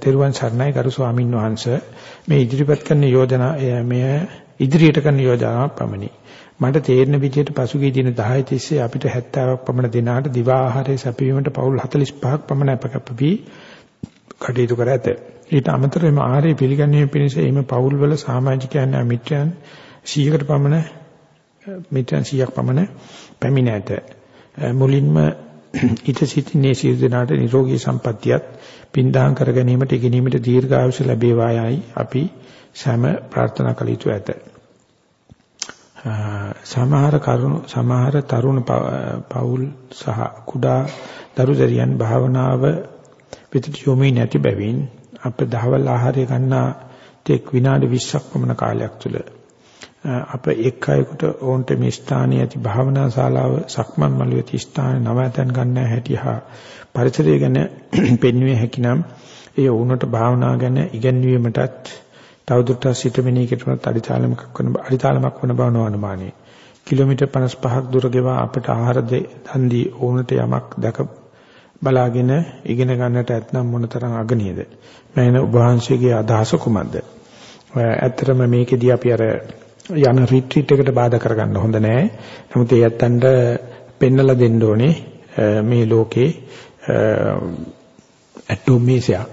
තෙරුවන් සරණයි ගරු ස්වාමින් වහන්සේ මේ ඉදිරිපත් කරන යෝජනා මෙය ඉදිරියට කරන යෝජනාවක් පමණි. මට තේරෙන විදිහට පසුගිය දින 10 තිස්සේ අපිට 70ක් පමණ දෙනාට දිවා ආහාරය සැපයීමට පවුල් 45ක් පමණ අපකප්ප වී කටයුතු කර ඇත. ඊට අමතරව එම ආහාරය පිළිගැනීම පිණිස එම පවුල් වල සමාජිකයන් මිත්‍රයන් 100කට පමණ මිත්‍රයන් 100ක් පමණ පැමිණ ඇත. මුලින්ම ඊට සිටින්නේ සියලු දෙනාට නිරෝගී සම්පන්නියත් පින්දාම් කර ගැනීමට ඉගෙනීමට දීර්ඝායුෂ ලැබේවායයි අපි සෑම ප්‍රාර්ථනා කළ යුතු ඇත. සමහර කරුණු සමහර තරුණ පවුල් සහ කුඩා දරුදරියන් භාවනාව පිටට යොමු නැති බැවින් අප දහවල් ආහාරය ගන්නා තෙක් විනාඩි 20ක් පමණ කාලයක් තුළ අප එක් අයෙකුට ඕන්ට මේ ස්ථානයේ ඇති භාවනා ශාලාව සක්මන් මළුවේ ඇති ස්ථාන නවතන් ගන්න හැටි හා පරිසරය ගැන පෙන්වුවේ හැකිනම් ඒ වුණට භාවනා ගැන ඉගැන්වීමටත් තවදුරටත් සිත මෙනෙහි කිරීමට අඩිතාලමක් වන අඩිතාලමක් වන බව නොඅනුමානයි. කිලෝමීටර් 55ක් දුර ගෙවා අපට ආහාර දන් දී ඕනට යමක් දැක බලාගෙන ඉගෙන ගන්නට ඇතනම් මොනතරම් අගනියද? මම ඔබ වහන්සේගේ අදහස කුමක්ද? ඇත්තටම මේකෙදී අපි අර යන රිට්‍රීට් එකට බාධා කරගන්න හොඳ නෑ. නමුත් ඒ යත්තන්ට පෙන්නලා දෙන්න ඕනේ මේ ලෝකේ ඇටෝමේසයක්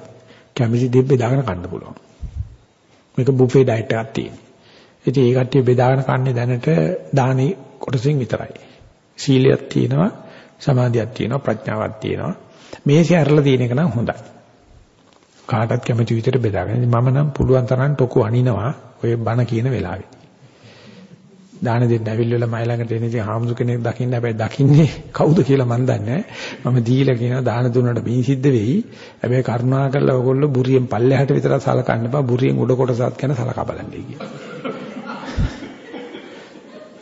කැමති දේ බෙදාගෙන කන්න පුළුවන්. මේක බුෆේ ඩයට් එකක් තියෙන. ඉතින් ඒ කට්ටිය බෙදාගෙන කන්නේ දැනට දානේ කොටසින් විතරයි. සීලයක් තියෙනවා, සමාධියක් තියෙනවා, ප්‍රඥාවක් තියෙනවා. මේසේ අරලා තියෙන එක නම් හොඳයි. කාටත් කැමති විදිහට බෙදාගෙන. මම නම් පුළුවන් තරම් ටොකු අනිනවා ඔය බණ කියන වෙලාවේ. දාන දෙන්න ඇවිල්ලා මයි ළඟට එන ඉතින් හාමුදුර කෙනෙක් දකින්න හැබැයි දකින්නේ කවුද කියලා මන් දන්නේ මම දීලා කියනවා දාන දුන්නට මේ සිද්ධ වෙයි. හැබැයි කරුණා කරලා ඔයගොල්ලෝ බුරියෙන් පල්ලෙහාට විතර සලකන්න බා බුරියෙන් උඩ කොටසත් ගැන සලකා බලන්නේ කියලා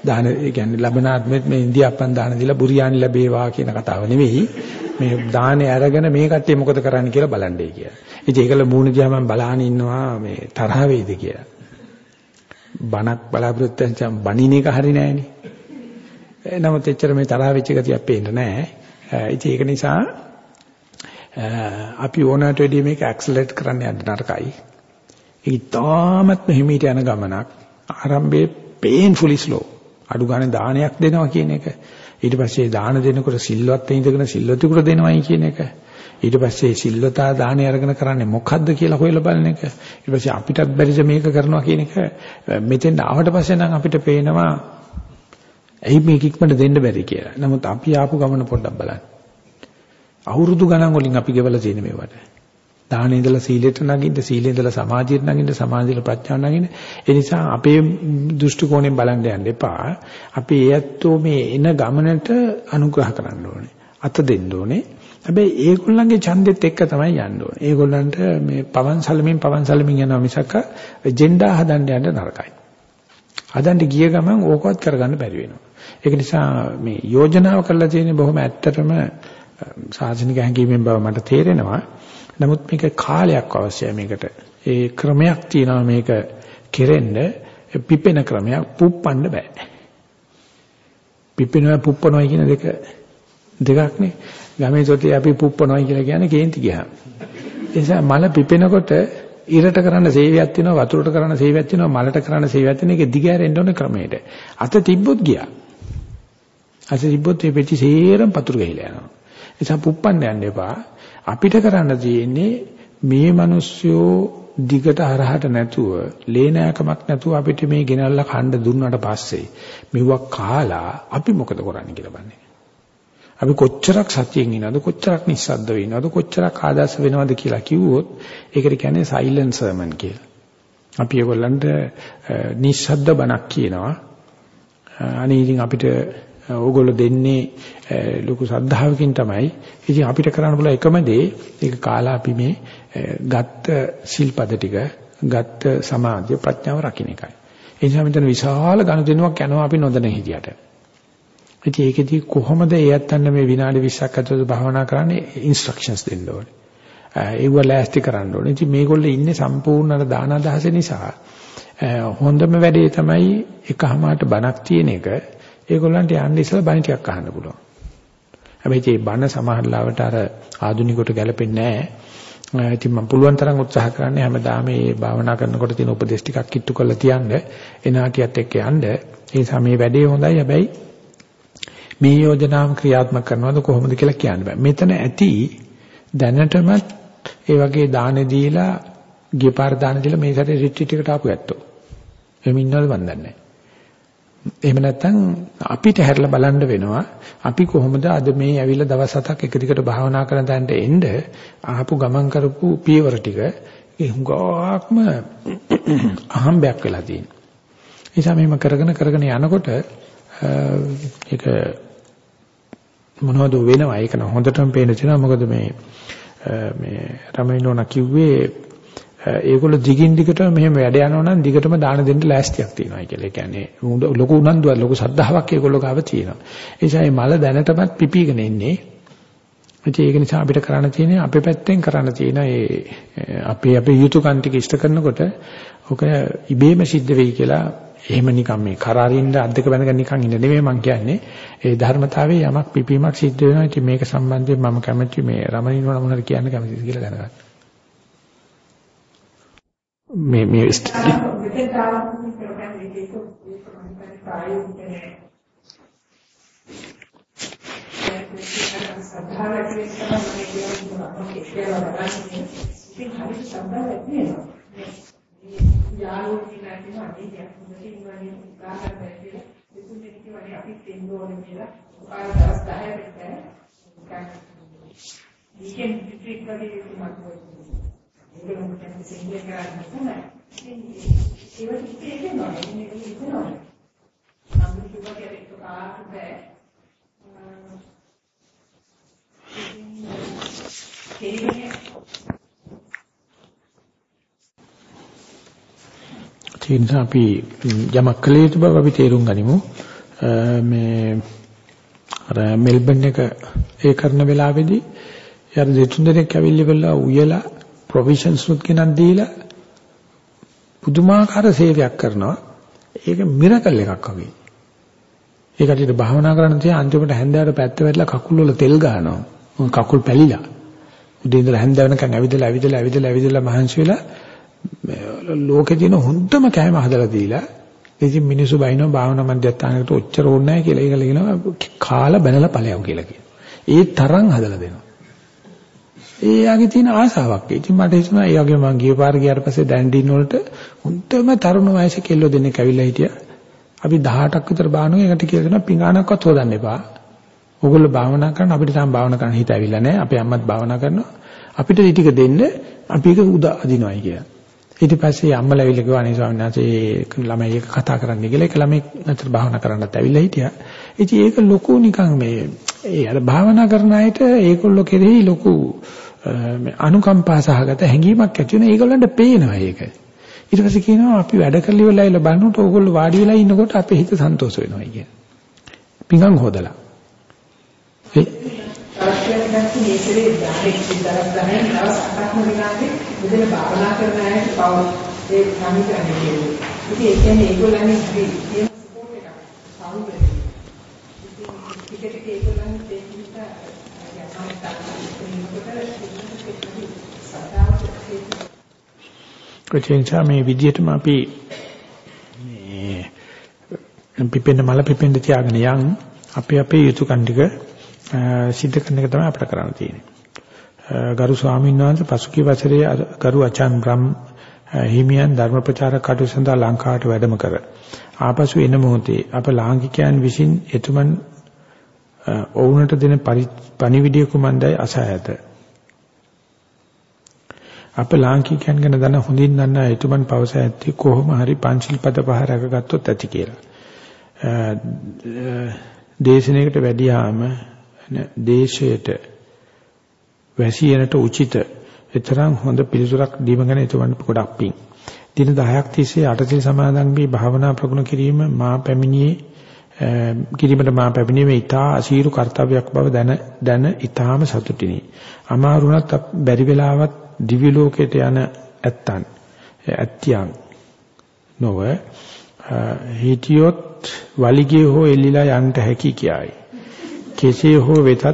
දාන ඒ කියන්නේ ලබනාත්මෙත් මේ ඉන්දියාප්පන් දාන දීලා බුරියානි ලැබේවා කියන කතාව නෙවෙයි. මේ දානේ අරගෙන මේ කට්ටිය මොකද කරන්න කියලා බලන්නේ කියලා ඉතින් ඒකල මූණ දිහා මම බලාගෙන ඉන්නවා මේ තරහ වෙයිද කියලා. බණක් බලාපොරොත්තු වෙන බණින එක හරි නෑනේ. නමුත් එච්චර මේ තරහ වෙච්ච ගතියක් පේන්න නෑ. ඉතින් ඒක නිසා අපි ඕනට වැඩිය මේක ඇක්සලරේට් කරන්න යන්න නරකයි. ඒක තාමත් හිමීට යන ගමනක්. ආරම්භයේ painfully slow. අඩු ගානේ දානයක් දෙනවා කියන එක. ඊට පස්සේ දාන දෙනකොට සිල්වත් ඉඳගෙන සිල්වතුකුට දෙනවයි කියන එක. ඊට පස්සේ සිල්වතා දාණය අරගෙන කරන්නේ මොකද්ද කියලා හොයලා බලන එක. ඊට පස්සේ අපිටත් බැරිද මේක කරනවා කියන එක මෙතෙන් ආවට පස්සේ නම් අපිට පේනවා ඇයි මේක ඉක්මනට දෙන්න බැරි කියලා. නමුත් අපි ආපු ගමන පොඩ්ඩක් බලන්න. අවුරුදු ගණන් වලින් අපි ගෙවලා තියෙන මේවට. දාහනේ ඉඳලා සීලයට නගින්න, සීලේ ඉඳලා සමාධියට නගින්න, සමාධියට ප්‍රඥාවට නගින්න. ඒ නිසා අපේ දෘෂ්ටි කෝණයෙන් බලන්න යන්න එපා. අපි ඒත්තෝ මේ එන ගමනට අනුග්‍රහ කරන්න ඕනේ. අත දෙන්න ඕනේ. හැබැයි ඒගොල්ලන්ගේ ඡන්දෙත් එක්ක තමයි යන්න ඕනේ. ඒගොල්ලන්ට මේ පවන් සලමින් පවන් සලමින් යනවා මිසක් එජෙන්ඩා හදන්න යන්න නරකයි. හදන්න ගිය ගමන් ඕකවත් කරගන්න බැරි වෙනවා. ඒක නිසා මේ යෝජනාව කරලා තියෙන්නේ බොහොම ඇත්තටම සාසනික හැඟීමෙන් බව මට තේරෙනවා. නමුත් මේක කාලයක් අවශ්‍යයි මේකට. ඒ ක්‍රමයක් තියෙනවා මේක කෙරෙන්න පිපෙන ක්‍රමයක් පුප්පන්න බෑ. පිපෙනවා පුප්පනවා කියන දෙක දෙකක් නේ. ගමේ සොතේ අපි පුප්පනවා කියලා කියන්නේ කේන්ති ගියා. ඒ නිසා මල පිපෙනකොට ඉරට කරන්න සේවයක් තියෙනවා වතුරට කරන්න සේවයක් තියෙනවා මලට කරන්න සේවයක් තියෙන එක දිගෑරෙන්න ඕන ක්‍රමයට. අත තිබ්බොත් ගියා. අත තිබ්බොත් මේ පෙටි සේරම පතුරු ගහිලා යනවා. ඒ නිසා පුප්පන්න යන්න එපා. අපිට කරන්න තියෙන්නේ මේ මිනිස්සුયો දිගට හරහට නැතුව ලේනෑකමක් නැතුව අපිට මේ ගෙනල්ලා කණ්ඩ දුන්නාට පස්සේ මෙවුවක් කාලා අපි මොකද කරන්නේ කියලා බලන්නේ. අපි කොච්චරක් සතියෙන් ඉනවද කොච්චරක් නිස්සද්ද වෙනවද කොච්චරක් ආදර්ශ වෙනවද කියලා කිව්වොත් ඒකට කියන්නේ සයිලන්ට් සර්මන් කියලා. අපි ඒගොල්ලන්ට නිස්සද්ද බණක් කියනවා. අනේ ඉතින් අපිට ඕගොල්ලෝ දෙන්නේ ලොකු සද්ධාවකින් තමයි. ඉතින් අපිට කරන්න පුළුවන් එකම දේ ඒක කාලා අපි මේ ගත්ත සිල්පද ටික ගත්ත සමාධිය ප්‍රඥාව රකින්න එකයි. ඒ නිසා මෙතන විශාල ගනුදෙනුවක් යනවා අපි නොදැන හිටියට. ඉතින් ඒකෙදි කොහොමද ඒ යත්තන්න මේ විනාඩි 20ක් ඇතුළත භාවනා කරන්නේ ඉන්ස්ට්‍රක්ෂන්ස් දෙන්න ඕනේ. ඒව ලෑස්ති කරන්න ඕනේ. ඉතින් මේගොල්ලෝ ඉන්නේ සම්පූර්ණ අර දාන අදහස නිසා හොඳම වැඩේ තමයි එකහමාරට බණක් තියෙන එක. ඒගොල්ලන්ට යන්න ඉස්සලා බණ ටිකක් අහන්න පුළුවන්. හැබැයි මේ බණ සමහරලාවට අර ආධුනිකට ගැලපෙන්නේ නැහැ. ඉතින් මම පුළුවන් තරම් උත්සාහ කරන්නේ හැමදාම මේ භාවනා කරනකොට තියෙන උපදේශ ටිකක් කිට්ටු කරලා තියන්න එනාටියත් එක්ක යන්න. ඒ නිසා මේ වැඩේ හොඳයි. හැබැයි මේ යෝජනාව ක්‍රියාත්මක කරනවද කොහොමද කියලා කියන්න බෑ. මෙතන ඇති දැනටමත් ඒ වගේ දාන දීලා ගිය පාර දාන දීලා මේ සැරේ රිට්‍රීට් එකට ආපු ඇත්තෝ. එහෙම ඉන්නවද මන් දන්නේ නැහැ. එහෙම නැත්නම් අපිට හැරලා බලන්න වෙනවා අපි කොහොමද අද මේ ඇවිල්ලා දවස් හතක් එක දිගට භාවනා කරන තැනට එන්න ආපු ගමන් කරපු පියවර ටික ඒ හුඟක්ම අහම්බයක් වෙලා තියෙනවා. ඒ නිසා මේව කරගෙන කරගෙන යනකොට ඒක මොනවද වෙනවා ඒක නම් හොඳටම පේන තියෙනවා මොකද මේ මේ රමයිනෝනා කිව්වේ ඒගොල්ලෝ දිගින් දිගට මෙහෙම වැඩ යනවා නම් දිගටම දාන දෙන්න ලෑස්තියක් තියෙනවා කියලා. ඒ කියන්නේ ලොකු උනන්දුවක් ලොකු සද්ධාාවක් ඒගොල්ලෝ ගාව තියෙනවා. ඒ නිසා මේ මල දැනටමත් පිපිගෙන ඉන්නේ. ඒක නිසා අපිට කරන්න තියෙන්නේ අපේ පැත්තෙන් කරන්න තියෙන ඒ අපේ අපේ යුතුයකම් ටික ඉෂ්ට කරනකොට ඔක ඉබේම සිද්ධ වෙයි කියලා එහෙම නිකන් මේ කරාරින්න අද්දක බැඳගෙන නිකන් ඉන්න නෙමෙයි මම කියන්නේ. ඒ ධර්මතාවයේ යමක් පිපීමක් සිද්ධ වෙනවා. ඉතින් මේක සම්බන්ධයෙන් මම කැමති මේ රමණීන් වණ මොනවද කියන්න කැමතිද කියලා දැනගන්න. මේ මේ සද්ධාව ඇති වෙනවා මේ කියන අපේ කියලා බලන්නේ ඉතින් හරි සද්ධාව ඇති වෙනවා මේ යාළුවෝ කියලා කියනවා මේ කියන්නේ වගේ උදාහරණ දෙන්න දෙතුන් දෙනෙක් වගේ අපි දෙන්න ඕනේ කියලා උපාය දවස් 10කට නිකන් වීකෙන්ඩ් ට්‍රිප් වගේ තුමක් ඒකම තමයි සිංහල කරන්නේ තමයි. ඉතින් ඒක ඉතින් නෝ මේක ඉතින් නෝ. නම් කිව්වා කියලා ඒක ආත් බෑ. ඒ නිසා අපි යමක් කළ යුතු බව අපි තේරුම් ගනිමු. මේ අර මෙල්බන් එක ඒ කරන වෙලාවේදී යාර දෙතුන් දෙනෙක් ඇවිල්ලිවලා උයලා ප්‍රොවිෂන්ස් උත් කෙනක් දීලා පුදුමාකාර සේවයක් කරනවා. ඒක මිරකල් එකක් වගේ. ඒ කටියට භාවනා කරන්න තිය අන්තිමට හැන්දෑවට පැත්ත වැටලා කකුල් වල තෙල් ගහනවා. කකුල් පැලිලා. උදේ ඉඳලා හැන්ද වෙනකන් ඇවිදලා ඇවිදලා ඇවිදලා ඇවිදලා මහන්සි වෙලා ලෝකේ තියෙන හොඳම කෑම හදලා දීලා ඉතින් මිනිස්සු බයිනවා භාවනා මධ්‍යස්ථානකට ඔච්චර ඕනේ නැහැ කියලා ඒකල කියනවා කාලා බැනලා ඵලයව කියලා කියනවා. ඒ තරම් හදලා දෙනවා. ඒ යාගේ තියෙන ආසාවක්. ඉතින් මට හිතුණා ඒ වගේ මම ගිය පාර ගියාට පස්සේ දැන්ඩින් වලට හොඳම තරුණ වයසේ කෙල්ලෝ දෙන්නෙක් ඇවිල්ලා හිටියා. අපි 18ක් විතර බානවා ඒකට කියලා දෙනවා පිඟානක්වත් හොදන්න එපා. ඕගොල්ලෝ භාවනා කරන අපිට තාම භාවනා කරන්න හිත ඇවිල්ලා නැහැ. අපේ අම්මත් භාවනා කරනවා. අපිට මේ ටික දෙන්න අපි ඒක උදා අදිනවයි කියලා. ඊට පස්සේ අම්මලා ඇවිල්ලා කිව්වා අනේ ස්වාමීන් වහන්සේ ළමයි එක කතා කරන්න කියලා. ඒක ළමයි අතර භාවනා කරන්නත් ඇවිල්ලා හිටියා. ඉතින් ඒක ලොකු නිකන් මේ ඒ අර භාවනා කරන අයට ඒගොල්ලෝ කෙරෙහි ලොකු අනුකම්පා සහගත හැඟීමක් ඇති වෙන ඒගොල්ලන්ට පේනවා ඒක. ඊට පස්සේ කියනවා අපි වැඩ කරලි වෙලා ඉල බලනකොට ඕගොල්ලෝ වාඩි වෙලා ඉන්නකොට අපේ හිත සන්තෝෂ වෙනවා කියන. පිඟන් හොදලා. ඒ අවශ්‍යම නැති මේකේ ධාරේ ඉඳලා ගන්න දවස් 8ක්ම විනාඩි මෙතන භාවනා කරන අයට පව ඒ සම්පූර්ණ කියන්නේ. ඉතින් ඒ කියන්නේ ඒගොල්ලන්ගේ හරි කියන සපෝට් එකක්. සාහෘද. ඉතින් ටික ටික ඒගොල්ලන්ගේ ඒක නිසා කොටින්චා මේ විදිහටම අපි මේ පිපෙන්න මල පිපෙන්න තියාගෙන යන් අපි අපේ යුතුයකම් ටික සිද්ධ කරන එක තමයි අපිට කරන්න තියෙන්නේ. ගරු ස්වාමීන් වහන්සේ පසුගිය වසරේ ගරු අචාන් බ්‍රහ්ම හිමියන් ධර්ම ප්‍රචාරක කටයුතු සඳහා ලංකාවට වැඩම කර ආපසු එන මොහොතේ අප ලාංකිකයන් විසින් එතුමන් ඔවුන්ට දෙන පණිවිඩය කුමන්දයි අසහායත අප ලාංකිකයන් ගැන දන හොඳින් දන්නා එතුමන් පවස ඇත්තේ කොහොම හරි පංචිල් පද පහ රැකගත්තොත් ඇති කියලා. දේශනාවකට වැඩියාම දේශයට වැසියනට උචිත එතරම් හොඳ පිළිතුරක් දීම ගැන එතුමන් ගොඩක් පිං. දින 10ක් තිස්සේ අටසිල් සමාදන් වී භාවනා ප්‍රගුණ කිරීම මා පැමිණියේ කිරීමට මා පැමිණීමේ ඊටා අසීරු කාර්යයක් බව දැන දැන ඊටාම සතුටිනි. අමාරුණත් බැරි වෙලාවත් දිව්‍ය ලෝකයට යන ඇත්තන් ඇත්තියන් නොව හිටියොත් වලිගේ හෝ එල්ලිලා යන්න හැකි කියයි. කෙසේ හෝ වෙතත්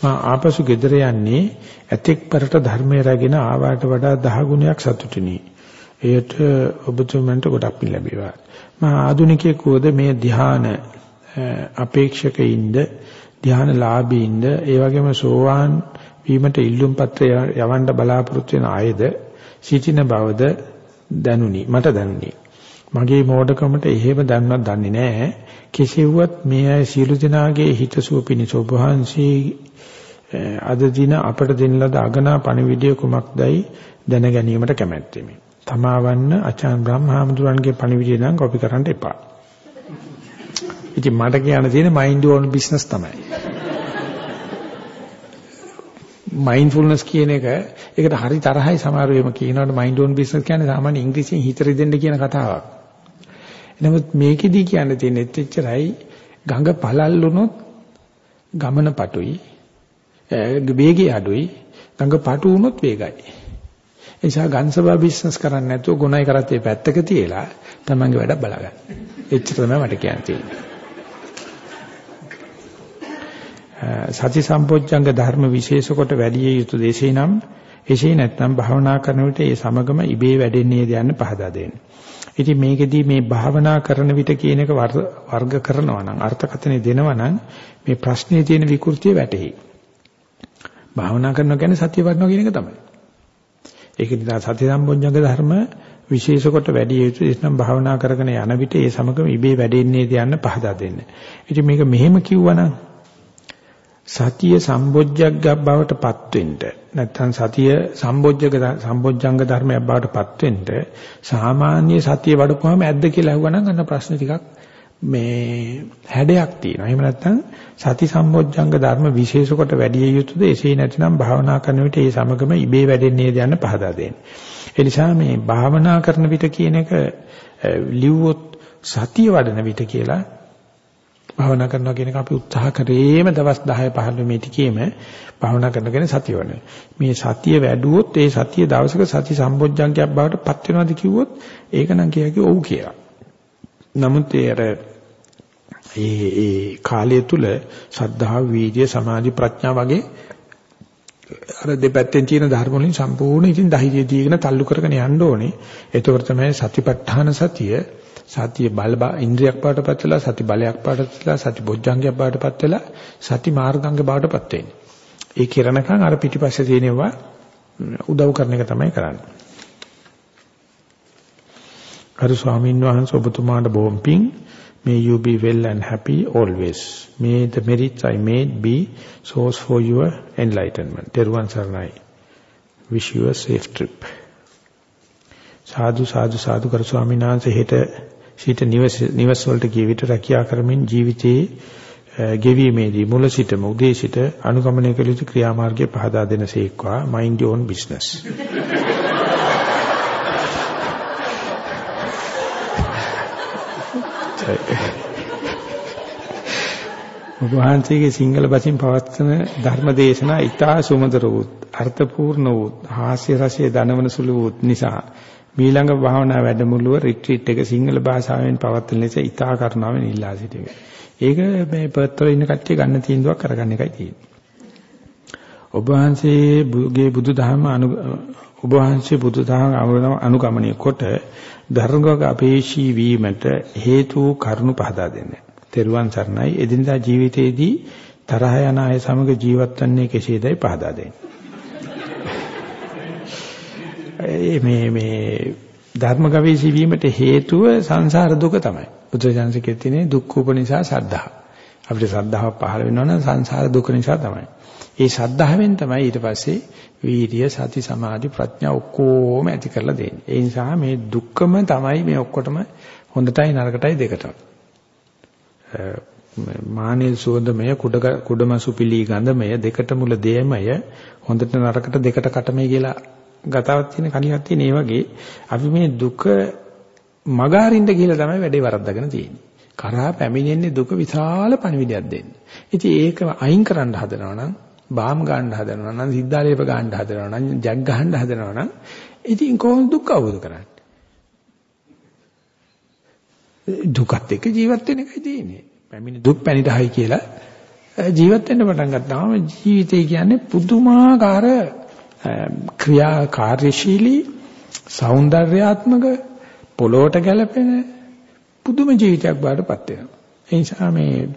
මා ආපසු ගෙදර යන්නේ ඇතෙක් පරට ධර්මය රැගෙන ආවාට වඩා දහ ගුණයක් සතුටිනි. එයට ඔබතුමන්ට ගොඩක් පින් ලැබේවා. මා ආදුනිකයෙකුද මේ ධ්‍යාන අපේක්ෂකයින්ද ධ්‍යානලාභීන්ද ඒ වගේම සෝවාන් වීමට ඉල්ලුම් පත්‍රය යවන්න බලාපොරොත්තු වෙන අයද සිටින බවද දැනුනි මට දැනුනි මගේ මෝඩකමට එහෙම දැන්නක් දන්නේ නැහැ කෙසේවත් මේ අය සියලු දෙනාගේ හිතසුව පිණිස ඔබ වහන්සේ අද දින අපට දෙන ලද අගනා පණිවිඩය කුමක්දයි දැන ගැනීමට කැමැත්තෙමි. තමාවන්න අචාන් බ්‍රහ්මහාමුදුරන්ගේ පණිවිඩය නම් කොපි කරන්න එපා. ඉතින් මට කියන්න තියෙන මයින්ඩ් ඕන් බිස්නස් තමයි. මයින්ඩ්ෆුල්නස් කියන එක ඒකට හරි තරහයි සමහර වෙලාවෙම කියනවාට මයින්ඩ් ඕන් බිස්නස් කියන්නේ සාමාන්‍ය ඉංග්‍රීසියෙන් හිත රිදෙන්න කියන කතාවක්. නමුත් මේකෙදි කියන්න තියෙන්නේ එච්චරයි ගඟ පළල් වුණොත් ගමන පටුයි වේගය අඩුයි ගඟ පටු වුණොත් වේගයි. ඒ නිසා ගන්සබා බිස්නස් කරන්නේ නැතුව ගුණයි කරත්තේ පැත්තක තියලා තමන්ගේ වැඩ බලගන්න. එච්චර තමයි මට කියන්න තියෙන්නේ. සති සම්පෝච්ඡංග ධර්ම විශේෂ කොට වැඩි යුතු දේශේ නම් එසේ නැත්නම් භාවනා කරන විට ඒ සමගම ඉබේ වැඩෙන්නේ යන්න පහදා දෙන්න. ඉතින් මේකෙදී මේ භාවනා කරන විට කියන එක වර්ග කරනවා නම් අර්ථකථනය දෙනවා නම් මේ ප්‍රශ්නේ තියෙන විකෘතිය වැටහි. භාවනා කරනවා කියන්නේ සතිය වඩනවා කියන එක තමයි. ඒක නිසා සති සම්පෝච්ඡංග ධර්ම විශේෂ කොට වැඩි යුතු එනම් භාවනා කරගෙන යන විට ඒ සමගම ඉබේ වැඩෙන්නේ යන්න පහදා දෙන්න. ඉතින් මේක මෙහෙම කිව්වනම් සතිය සම්බොජ්ජග්ග බවට පත් වෙන්න නැත්නම් සතිය සම්බොජ්ජග සම්බොජ්ජංග ධර්මයක් බවට පත් වෙන්න සාමාන්‍ය සතිය වඩපුවාම ඇද්ද කියලා අහුවනම් අන්න ප්‍රශ්න ටිකක් මේ හැඩයක් තියෙනවා. එහෙම නැත්නම් සති සම්බොජ්ජංග ධර්ම විශේෂ කොට වැඩි යුතුද එසේ නැත්නම් භාවනා කරන විට ඒ සමගම ඉබේ වැඩෙන්නේ යන්න පහදා දෙන්න. ඒ නිසා මේ භාවනා කරන විට කියන එක ලිව්වොත් සතිය වඩන විට කියලා භාවනා කරනවා කියන එක අපි උත්සාහ කරේම දවස් 10 15 මේ ටිකේම භාවනා කරනගෙන සතිය වඩන. මේ සතිය වැඩුවොත් ඒ සතිය දවසක සති සම්බොජ්ජංගයක් බවට පත් වෙනවද කිව්වොත් ඒක නම් කියකි ඔව් කියලා. නමුත් ඒ අර ඒ ඒ කාලය තුල සද්ධා වීර්ය සමාධි ප්‍රඥා වගේ අර දෙපැත්තෙන් තියෙන ධර්ම වලින් සම්පූර්ණ ඉතින් ධෛර්යය දීගෙන තල්ලු කරගෙන යන්න ඕනේ. ඒකවල තමයි සතිපට්ඨාන සතිය සතිය බල ඉන්ද්‍රියක් බවටපත් වෙලා සති බලයක් බවටපත් වෙලා සති බොජ්ජංගයක් බවටපත් වෙලා සති මාර්ගංග බවටපත් වෙන්නේ. ඒ කිරණකම් අර පිටිපස්සේ තියෙනවා උදව් කරන එක තමයි කරන්නේ. අර ස්වාමීන් වහන්සේ ඔබතුමාට බොහොම පිං may you be well and happy always. May the merits i made be source for your enlightenment. Teruvan saranai wish you a safe trip. සාදු සාදු සාදු කර ස්වාමීන් වහන්සේ හෙට සිට නිවස නිවස වලට ගිය විට රැකියා කරමින් ජීවිතයේ ගෙවීමේදී මුල සිටම උදේ සිට අනුගමනය කළ යුතු ක්‍රියාමාර්ගය පහදා දෙනසේක්වා mind your own business. ඔබ වහන්සේගේ සිංහල බසින් පවත්වන ධර්ම දේශනා ඊටා සුමధుර වූ අර්ථපූර්ණ වූ හාස්‍ය රසයේ දනවන සුළු වූ නිසා මීළඟ භාවනා වැඩමුළුව රිට්‍රීට් එක සිංහල භාෂාවෙන් පවත්වන ලෙස ඉතා කරුණාවෙන් ඉල්ලා සිටිනවා. ඒක මේ පර්ත් වල ඉන්න කට්ටිය ගන්න තීන්දුවක් කරගන්න එකයි තියෙන්නේ. ඔබ වහන්සේගේ බුදුදහම අනු ඔබ වහන්සේ බුදුදහම අනුගමනය කොට ධර්මගත අපේශී වීමට හේතු කරුණු පහදා දෙන්න. තෙරුවන් සරණයි එදිනදා ජීවිතයේදී තරහ යන අය සමග ජීවත් වන්නේ කෙසේදයි පහදා දෙන්න. මේ මේ ධර්ම ගවේෂී වීමට හේතුව සංසාර දුක තමයි. බුදුරජාණන්සේ කියන්නේ දුක්ඛ උපනිසා සද්ධා. අපිට සද්ධාව පහළ වෙනවනම් සංසාර දුක නිසා තමයි. ඒ සද්ධාවෙන් තමයි ඊට පස්සේ වීර්ය සති සමාධි ප්‍රඥා ඔක්කොම ඇති කරලා දෙන්නේ. ඒ නිසා මේ දුක්කම තමයි මේ ඔක්කොටම හොඳටයි නරකටයි දෙකටම. මානෙල් සෝදමය කුඩ කුඩමසු පිලි ගඳමය දෙකට මුල දෙයමය හොඳට නරකට දෙකට කටමයි කියලා ගතාවක් තියෙන කණියක් තියෙන ඒ වගේ අපි මේ දුක මගහරින්න කියලා තමයි වැඩේ වරද්දාගෙන තියෙන්නේ. කරා පැමිණෙන්නේ දුක විශාල පණිවිඩයක් දෙන්න. ඉතින් ඒක අයින් කරන්න හදනවා නම් බාම් ගන්න හදනවා නම් සිද්ධාලේප ගන්න හදනවා නම් ජග් ගන්න හදනවා නම් ඉතින් කොහොමද දුක් අවබෝධ කරන්නේ? දුකත් එක්ක ජීවත් වෙන එකයි තියෙන්නේ. පැමිණි දුක් පැණිටහයි කියලා ජීවත් වෙන්න පටන් ගත්තාම ජීවිතය කියන්නේ පුදුමාකාර ක්‍රියා කාර්යශීලී సౌందర్యාත්මක පොළොවට ගැලපෙන පුදුම ජීවිතයක් බාටපත් වෙනවා. ඒ නිසා මේ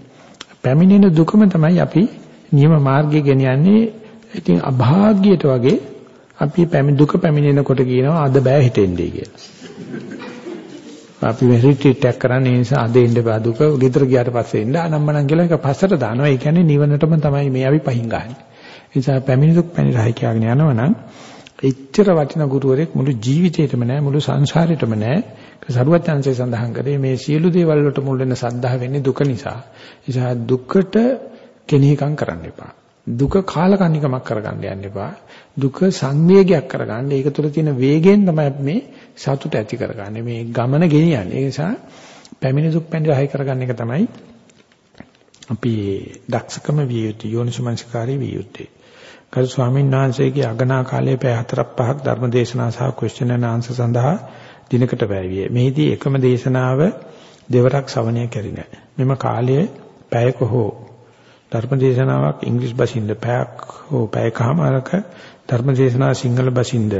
පැමිණෙන දුකම තමයි අපි නියම මාර්ගය ගෙනියන්නේ. ඉතින් අභාග්‍යයට වගේ අපි දුක පැමිණෙනකොට කියනවා අද බෑ හිටෙන්නේ කියලා. අපි මේ රිට්‍රීට් එකක් කරන්න ඒ නිසා අද එන්න බෑ දුක ගෙදර ගියාට පස්සේ එන්න අනම්මනම් කියලා එක පස්සට දානවා. ඒ කියන්නේ නිවනටම තමයි මේ අපි පහින් ගහන්නේ. ඒ නිසා පැමිණි දුක් පැමිණි රහයි කියගෙන යනවනම් එච්චර වටිනා ගුරුවරයෙක් මුළු ජීවිතේටම නෑ මුළු සංසාරෙටම නෑ සරුවත්යන්සේ සඳහන් කරේ මේ සියලු දේවල් වලට මුල් වෙන සද්ධා වෙන්නේ දුක නිසා. නිසා දුකට කෙනෙහිකම් කරන්න එපා. දුක කාලකන්නිකමක් කරගන්න යන්න එපා. දුක සංවේගයක් කරගන්න. ඒක තුළ තියෙන වේගයෙන් තමයි මේ සතුට ඇති කරගන්නේ. මේ ගමන ගෙනියන්නේ. ඒ නිසා පැමිණි දුක් පැණි කරගන්න එක තමයි අපි දක්ෂකම විය යුතු යෝනිසමංසකාරී විය යුත්තේ. කරු ස්වාමීන් වහන්සේගේ අගනා කාලයේ පැය 4-5ක් ධර්ම දේශනා සහ ක්වෙස්චන් ඇන් ආන්සර් සඳහා දිනකට වැය මෙහිදී එකම දේශනාව දෙවරක් ශ්‍රවණය කරින. මෙම කාලයේ පැයක හෝ ධර්ම දේශනාවක් ඉංග්‍රීසි බසින්ද පැයක් හෝ පැයකමාරක ධර්ම දේශනාව සිංහල බසින්ද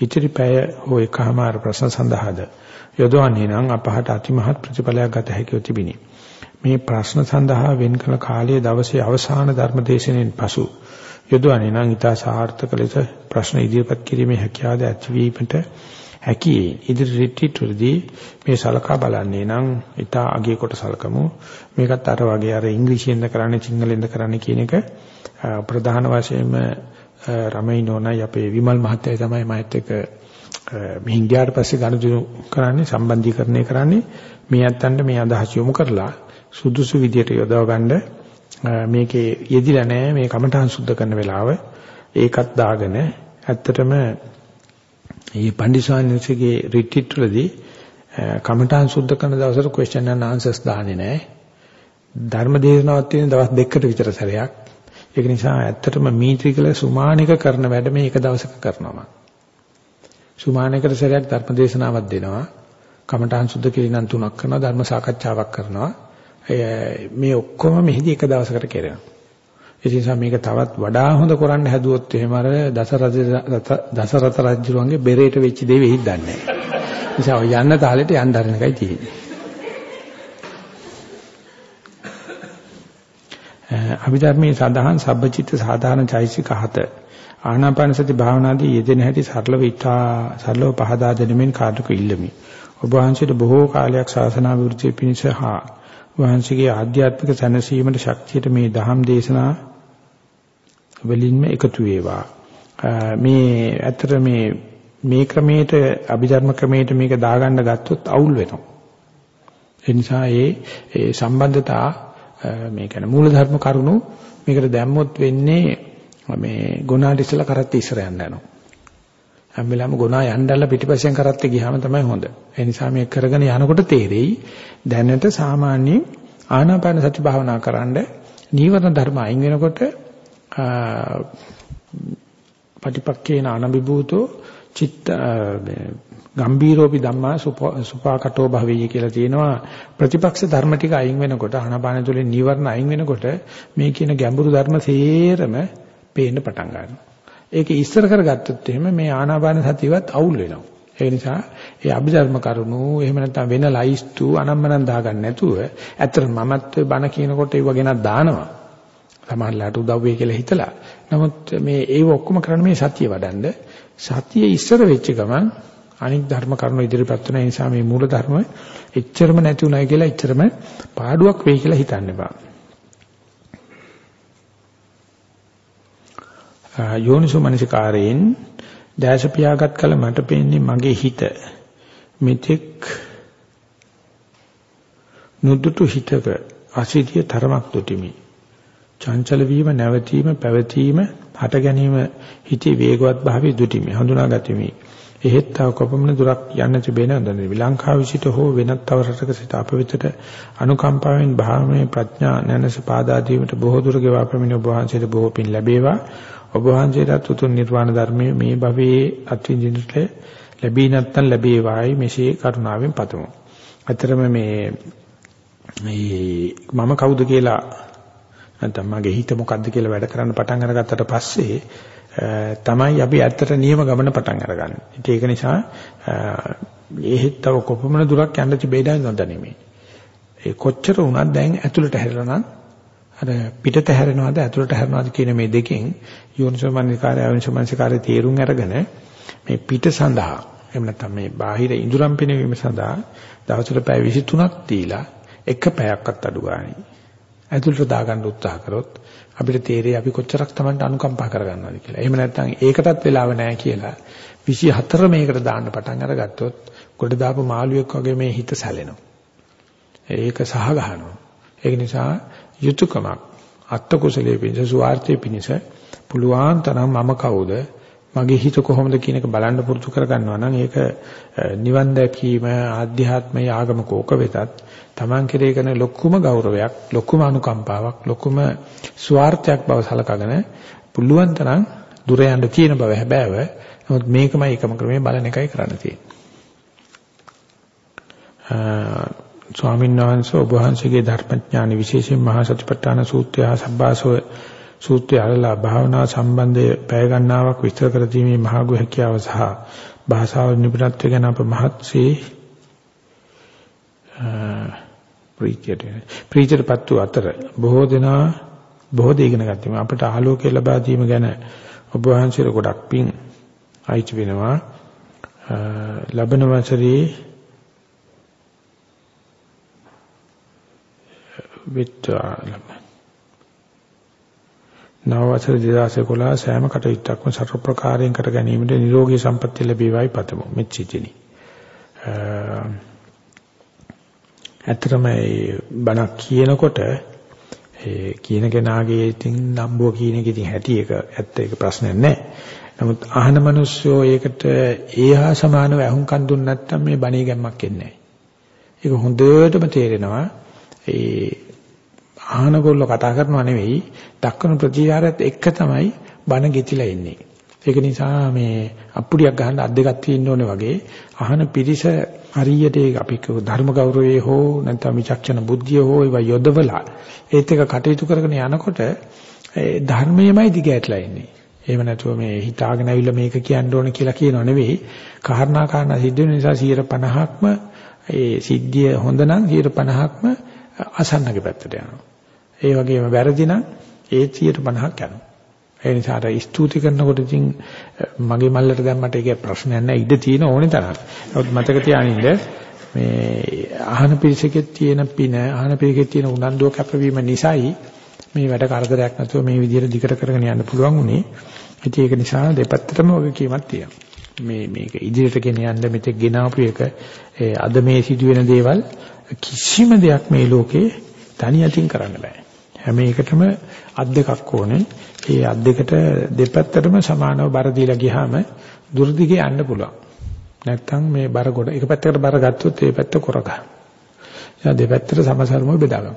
ඉතිරි පැය හෝ එකමාර ප්‍රශ්න සඳහාද යොදවන්නේ නම් අපහට අතිමහත් ප්‍රතිඵලයක් ගත හැකිව තිබිනි. මේ ප්‍රශ්න සඳහා වෙන් කළ කාලයේ දවසේ අවසාන ධර්ම දේශනෙන් පසු යොදවන්නේ නම් ඊට සාර්ථක ලෙස ප්‍රශ්න ඉදිරිපත් කිරීමේ හැකියාව ඇතිවීමට හැකි ඉදිරි රිට්‍රීට් වලදී මේ සලකා බලන්නේ නම් ඊට අගේ කොට සලකමු. මේකත් අර වගේ අර ඉංග්‍රීසියෙන්ද කරන්නේ සිංහලෙන්ද කරන්නේ කියන එක ප්‍රධාන වශයෙන්ම රමයි නෝනයි අපේ විමල් මහත්තයා තමයි මහත් එක්ක මෙහින් ගියාට පස්සේ ගනුදෙනු කරන්නේ සම්බන්ධීකරණය කරන්නේ. මේ අත්තන්ට මේ අදහස් යොමු කරලා සුදුසු විදියට යොදව ගන්න මේකේ යෙදිලා නැහැ මේ කමඨාන් සුද්ධ කරන වෙලාව. ඒකත් දාගෙන ඇත්තටම මේ පන්දිස්වාමීන්සේගේ රිට්‍රීට් වලදී කමඨාන් සුද්ධ කරන දවසට ක්වෙස්චන් ඇන් ආන්සර්ස් දාන්නේ නැහැ. ධර්ම දේශනාවක් තියෙන දවස් දෙකකට විතර සැරයක්. ඒක නිසා ඇත්තටම මීත්‍රිකල සුමානික කරන වැඩ මේ එක දවසක කරනවා. සුමානිකට සැරයක් ධර්ම දේශනාවක් දෙනවා. කමඨාන් සුද්ධ කිරීමන් තුනක් කරනවා ධර්ම සාකච්ඡාවක් කරනවා. මේ ඔක්කොම මෙහිදී එක දවසකට කරනවා. ඒ නිසා මේක තවත් වඩා හොඳ කරන්න හැදුවොත් එහෙම අර දසරජ දසරත රජුගේ බෙරේට වෙච්ච දේ වෙයිද දන්නේ නැහැ. නිසා යන්න තාලෙට යන්න හරින එකයි තියෙන්නේ. අභිධර්මයේ සඳහන් සබ්බචිත්ත සාධාරණ චෛසික හත ආනාපාන සති භාවනාදී යෙදෙන හැටි සරලව ඉතා සරලව පහදා දෙනෙමින් කාටක ඉල්ලමි. ඔබ වහන්සේට බොහෝ කාලයක් ශාසනා විවෘතිය පිණිස හා වහන්සේගේ ආධ්‍යාත්මික සැනසීමට ශක්තියට මේ දහම් දේශනා වලින්ම එකතු වේවා. මේ ඇත්තට මේ මේ ක්‍රමයට අභිධර්ම ක්‍රමයට මේක දාගන්න ගත්තොත් අවුල් වෙනවා. ඒ නිසා ඒ ඒ සම්බන්ධතා මේ කියන්නේ මූලධර්ම කරුණු මේකට දැම්මොත් වෙන්නේ මේ ගුණාට ඉස්සලා කරත් ඉස්සර යන්න යනවා. හැම වෙලාවෙම ගුණා යන්නදලා පිටිපස්සෙන් කරත් ගියාම තමයි හොඳ. ඒ නිසා මේ කරගෙන යනකොට තේරෙයි දැනට සාමාන්‍ය ආනාපාන සති භාවනා කරන්න නීවරණ ධර්ම අයින් වෙනකොට පටිපක්කේන අනබිභූතෝ චිත්ත ගම්බීරෝපි ධම්මා සුපාකටෝ භවෙයි කියලා තියෙනවා ප්‍රතිපක්ෂ ධර්ම ටික අයින් වෙනකොට ආනාපාන තුලින් නීවරණ අයින් වෙනකොට මේ කියන ගැඹුරු ධර්ම සේරම පේන්න පටන් ගන්නවා. ඒක ඉස්සර කරගත්තොත් එහෙම මේ ආනාපාන සතියවත් අවුල් වෙනවා. ඒ නිසා ඒ අභිධර්ම කරුණු එහෙම නැත්නම් වෙන ලයිස්තු අනම්මනම් දාගන්න නැතුව ඇත්තට මමත් බණ කියනකොට ඒව ගැන දානවා. සමහරලාට උදව් වෙයි කියලා හිතලා. නමුත් මේ ඒව ඔක්කොම කරන්නේ මේ සතිය වඩන්න. සතිය ඉස්සර වෙච්ච ගමන් අනික් ධර්ම කරුණු ඉදිරිපත් වෙන නිසා මේ මූල ධර්ම එච්චරම නැති උනායි කියලා එච්චරම පාඩුවක් වෙයි කියලා හිතන්න එපා. යෝනිසෝ මනසිකාරයෙන් දැස පියාගත් කල මට පේන්නේ මගේ හිත මෙතෙක් නුදුටු හිතක අසිතිය තරමක් දුටිමි. චංචල වීම නැවතීම පැවතීම හට ගැනීම හිතේ වේගවත් භාවයේ දුටිමි හඳුනාගතිමි එහෙත් තව කොපමණ දුරක් යන්න තිබෙන හොඳයි ලංකාව විසිට හෝ වෙනත් තව රටක සිට අප වෙතට අනුකම්පාවෙන් භාවමේ ප්‍රඥා නැනස පාදා දීමට බොහෝ දුර ගෙවා පැමිණ ඔබ වහන්සේට බොහෝ පින් ලැබේවා ඔබ වහන්සේට උතුම් නිර්වාණ ධර්මයේ මේ භවයේ අත්විඳින්නට ලැබී නැත්නම් ලැබේවායි මෙසේ කරුණාවෙන් පතමු. අතරම මේ මේ මම කවුද කියලා නැත්නම් මගේ හිත මොකද්ද කියලා වැඩ කරන්න පටන් අරගත්තට පස්සේ තමයි අපි ඇත්තට නියම ගමන පටන් අරගන්නේ. ඒක නිසා ඒහෙත් තව කොපමණ දුරක් යන්න තිබේද නොදැනෙමි. ඒ කොච්චර වුණත් දැන් ඇතුළට හැරෙලා නම් අර පිටත හැරෙනවද ඇතුළට හැරෙනවද කියන මේ දෙකෙන් යෝනිසෝමනසිකාරය අයෝනිසෝමනසිකාරය තේරුම් අරගෙන මේ පිට සඳහා එහෙම නැත්නම් මේ බාහිර ඉඳුරම් පිනවීම සඳහා දවසට පැය 23ක් දීලා එක පැයක්වත් අඩු ගානේ ඇතුළට දාගන්න උත්සාහ කරොත් අපිට තේරෙයි අපි කොච්චරක් Tamanට අනුකම්පා කරගන්නවද කියලා. එහෙම නැත්නම් ඒකටත් වෙලාව නැහැ කියලා 24 මේකට දාන්න පටන් අරගත්තොත් ගොඩ දාපු මාළුවෙක් වගේ මේ හිත සැලෙනවා. ඒක සහ ගන්නවා. ඒක නිසා යුතුයකමක් අත්ත කුසලයේ පිණිස සුවාර්ථයේ පිණිස පුළුවන් තරම් මම කවුද මගේ හිත කොහොමද කියන එක බලන්න පුරුදු කරගන්නවා නම් ඒක නිවන් දැකීම ආධ්‍යාත්මය ආගම කෝක වෙතත් Taman කෙරේ කරන ලොකුම ගෞරවයක් ලොකුම අනුකම්පාවක් ලොකුම ස්වార్థයක් බව සලකගෙන පුළුවන් තරම් දුර යන්න තියෙන බව හැබෑව. නමුත් මේකමයි එකම ක්‍රමයේ බලන එකයි කරන්න තියෙන්නේ. ස්වාමීන් වහන්සේ ඔබ වහන්සේගේ ධර්මඥාන විශේෂයෙන් මහා සතිපට්ඨාන සූත්‍රය හා සබ්බාසව සූත්‍රය අරලා භාවනා සම්බන්ධය පැය ගණනාවක් විස්තර කර දීමේ මහඟු හැකියාව සහ භාෂාව නිපුණත්වය ගැන අප මහත්සේ ප්‍රීතියට ප්‍රීතියටපත් වූ අතර බොහෝ දෙනා බොහෝ දේ ඉගෙන ගත්තා. අපට ආලෝකය ලබා දීම ගැන ඔබ වහන්සේට ගොඩක් පිං අයිති වෙනවා. ලබන වසරේ විත්වා නව වසර 2011 සෑම කටයුත්තක්ම සර්ව ප්‍රකාරයෙන් කර ගැනීමට නිරෝගී සම්පන්නිය ලැබේවයි පතමු මෙච්චිතිනි. ඇත්තටම මේ බණක් කියනකොට ඒ කියන කෙනාගේ ඉතින් නම්බුව කියන එක ඉතින් හැටි ඒක ඇත්ත ඒක ප්‍රශ්නයක් නැහැ. නමුත් අහන මිනිස්සෝ ඒකට ඒහා සමානව අහුම්කන් දුන්නේ නැත්නම් මේ බණේ ගැම්මක් එන්නේ නැහැ. ඒක හොඳටම තේරෙනවා. ඒ ආහනගොල්ල කතා කරනවා නෙවෙයි දක්වන ප්‍රතිචාරයත් එක්ක තමයි බණ ගෙතිලා ඉන්නේ. ඒක නිසා මේ අප්පුඩියක් ගහන්න අත් දෙකක් තියෙන්න ඕනේ වගේ අහන පිරිස හරියට ඒක අපි ධර්ම ගෞරවයේ හෝ නැත්නම් විචක්ෂණ බුද්ධිය හෝ ඒවා යොදවලා ඒත් එක කටයුතු කරගෙන යනකොට ධර්මයමයි දිගටලා ඉන්නේ. එහෙම නැතුව මේ හිතාගෙන අවිල්ල මේක කියන්න ඕනේ කියලා කියනව නෙවෙයි. කාරණා කාරණා සිද්ධ වෙන නිසා 50%ක්ම ඒ සිද්ධිය හොඳ නම් 50%ක්ම අසන්නගේ පැත්තට යනවා. ඒ වගේම වැරදි නම් ඒ 50ක් යනවා. ඒ නිසා අර ස්තුති කරනකොට ඉතින් මගේ මල්ලට දැම්මට ඒක ප්‍රශ්නයක් නැහැ ඉඩ තියෙන ඕනේ තරම්. නමුත් මතක තියාගන්න මේ අහන පිරිසකේ තියෙන පින අහන පිරිසකේ තියෙන උනන්දුව කැපවීම නිසායි මේ වැඩ කරදරයක් නැතුව මේ විදිහට දිගට කරගෙන යන්න පුළුවන් උනේ. ඉතින් ඒක නිසා දෙපැත්තටම වගකීමක් තියෙනවා. මේ මේක ඉදිරියට ගෙන යන්න මෙතෙක් ගෙනාපු එක අද මේ සිදුවෙන දේවල් කිසිම දෙයක් මේ ලෝකේ තනි අතින් කරන්න බෑ. හැම එකටම අත් දෙකක් ඕනේ. ඒ අත් දෙකට දෙපැත්තටම සමානව බර දීලා ගියාම දුරදිගේ යන්න පුළුවන්. නැත්තම් මේ බර කොට එක පැත්තකට බර ගත්තොත් ඒ පැත්ත කොරගහ. එයා දෙපැත්තට සමසරම බෙදා ගන්න.